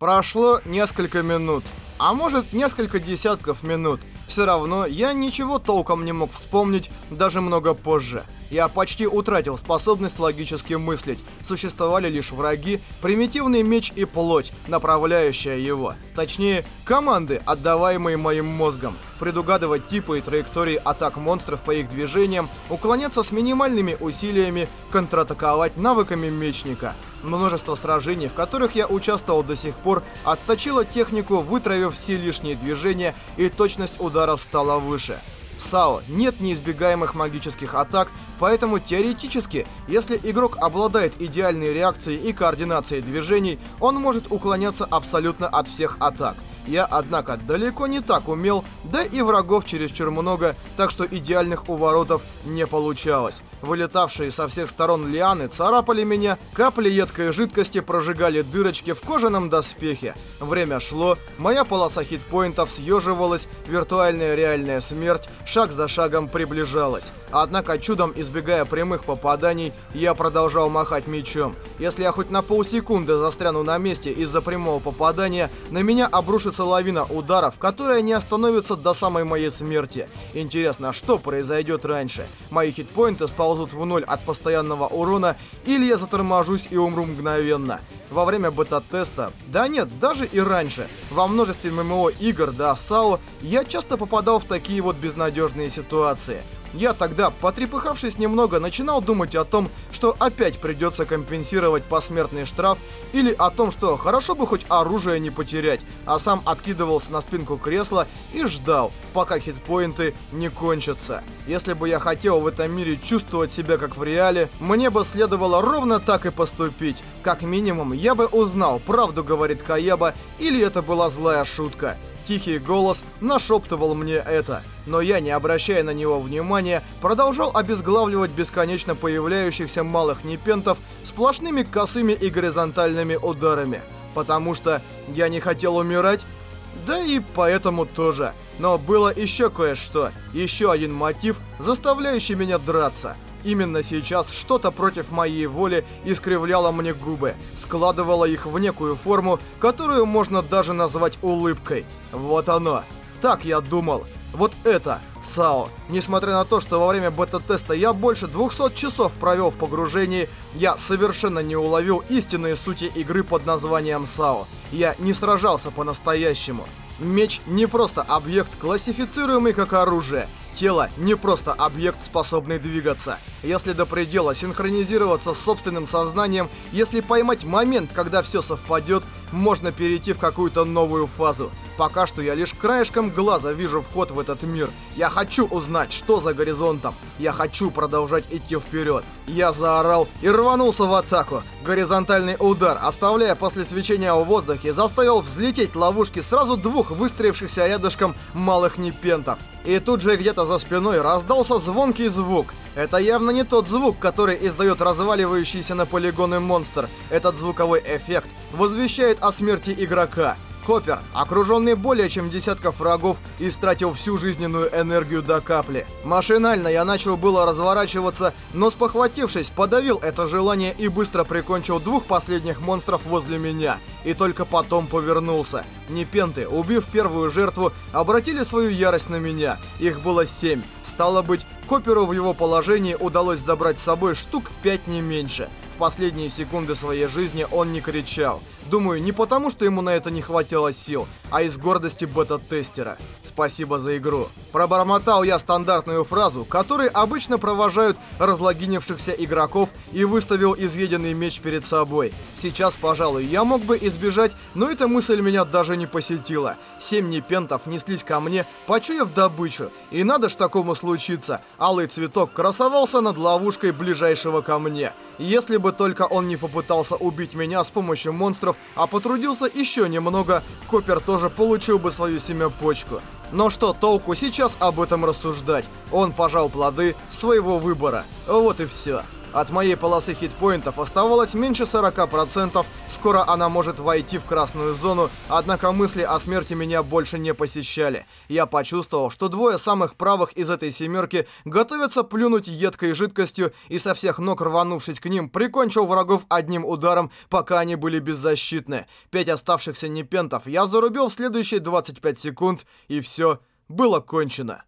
Прошло несколько минут, а может несколько десятков минут. Все равно я ничего толком не мог вспомнить, даже много позже. Я почти утратил способность логически мыслить. Существовали лишь враги, примитивный меч и плоть, направляющая его. Точнее, команды, отдаваемые моим мозгом. Предугадывать типы и траектории атак монстров по их движениям, уклоняться с минимальными усилиями, контратаковать навыками мечника. Множество сражений, в которых я участвовал до сих пор, отточило технику, вытравив все лишние движения, и точность ударов стала выше. В САО нет неизбегаемых магических атак, поэтому теоретически, если игрок обладает идеальной реакцией и координацией движений, он может уклоняться абсолютно от всех атак. Я, однако, далеко не так умел, да и врагов чересчур много, так что идеальных уворотов не получалось. Вылетавшие со всех сторон лианы царапали меня, капли едкой жидкости прожигали дырочки в кожаном доспехе. Время шло, моя полоса хитпоинтов съеживалась, виртуальная реальная смерть шаг за шагом приближалась. Однако, чудом избегая прямых попаданий, я продолжал махать мечом. Если я хоть на полсекунды застряну на месте из-за прямого попадания, на меня обрушится лавина ударов, которая не остановится до самой моей смерти. Интересно, что произойдет раньше? Мои хитпоинты сползут сползут в ноль от постоянного урона, или я заторможусь и умру мгновенно. Во время бета-теста, да нет, даже и раньше, во множестве ММО игр да САО, я часто попадал в такие вот безнадежные ситуации – я тогда, потрепыхавшись немного, начинал думать о том, что опять придется компенсировать посмертный штраф, или о том, что хорошо бы хоть оружие не потерять, а сам откидывался на спинку кресла и ждал, пока хитпоинты не кончатся. Если бы я хотел в этом мире чувствовать себя как в реале, мне бы следовало ровно так и поступить. Как минимум, я бы узнал, правду говорит Каяба, или это была злая шутка. Тихий голос нашептывал мне это, но я, не обращая на него внимания, продолжал обезглавливать бесконечно появляющихся малых непентов сплошными косыми и горизонтальными ударами. Потому что я не хотел умирать, да и поэтому тоже. Но было еще кое-что, еще один мотив, заставляющий меня драться – Именно сейчас что-то против моей воли искривляло мне губы, складывало их в некую форму, которую можно даже назвать улыбкой. Вот оно. Так я думал. Вот это, САО. Несмотря на то, что во время бета-теста я больше 200 часов провел в погружении, я совершенно не уловил истинные сути игры под названием САО. Я не сражался по-настоящему. Меч не просто объект, классифицируемый как оружие. Тело не просто объект, способный двигаться. Если до предела синхронизироваться с собственным сознанием, если поймать момент, когда все совпадет, можно перейти в какую-то новую фазу. Пока что я лишь краешком глаза вижу вход в этот мир. Я хочу узнать, что за горизонтом. Я хочу продолжать идти вперед. Я заорал и рванулся в атаку. Горизонтальный удар, оставляя после свечения в воздухе, заставил взлететь ловушки сразу двух выстроившихся рядышком малых непентов. И тут же где-то за спиной раздался звонкий звук. Это явно не тот звук, который издает разваливающийся на полигоны монстр. Этот звуковой эффект возвещает о смерти игрока. Копер, окруженный более чем десятков врагов, истратил всю жизненную энергию до капли. Машинально я начал было разворачиваться, но спохватившись, подавил это желание и быстро прикончил двух последних монстров возле меня. И только потом повернулся. Непенты, убив первую жертву, обратили свою ярость на меня. Их было семь. Стало быть, Коперу в его положении удалось забрать с собой штук пять не меньше. Последние секунды своей жизни он не кричал. Думаю, не потому, что ему на это не хватило сил, а из гордости бета-тестера. Спасибо за игру. Пробормотал я стандартную фразу, которой обычно провожают разлогинившихся игроков и выставил изъеденный меч перед собой. Сейчас, пожалуй, я мог бы избежать, но эта мысль меня даже не посетила. Семь непентов неслись ко мне, почуяв добычу. И надо ж такому случиться. Алый цветок красовался над ловушкой ближайшего ко мне. Если бы только он не попытался убить меня с помощью монстров, а потрудился еще немного, Копер тоже получил бы свою семя-почку. Но что толку сейчас об этом рассуждать? Он пожал плоды своего выбора. Вот и все. От моей полосы хитпоинтов оставалось меньше 40%, скоро она может войти в красную зону, однако мысли о смерти меня больше не посещали. Я почувствовал, что двое самых правых из этой семерки готовятся плюнуть едкой жидкостью и со всех ног рванувшись к ним, прикончил врагов одним ударом, пока они были беззащитны. Пять оставшихся непентов я зарубил в следующие 25 секунд, и все было кончено.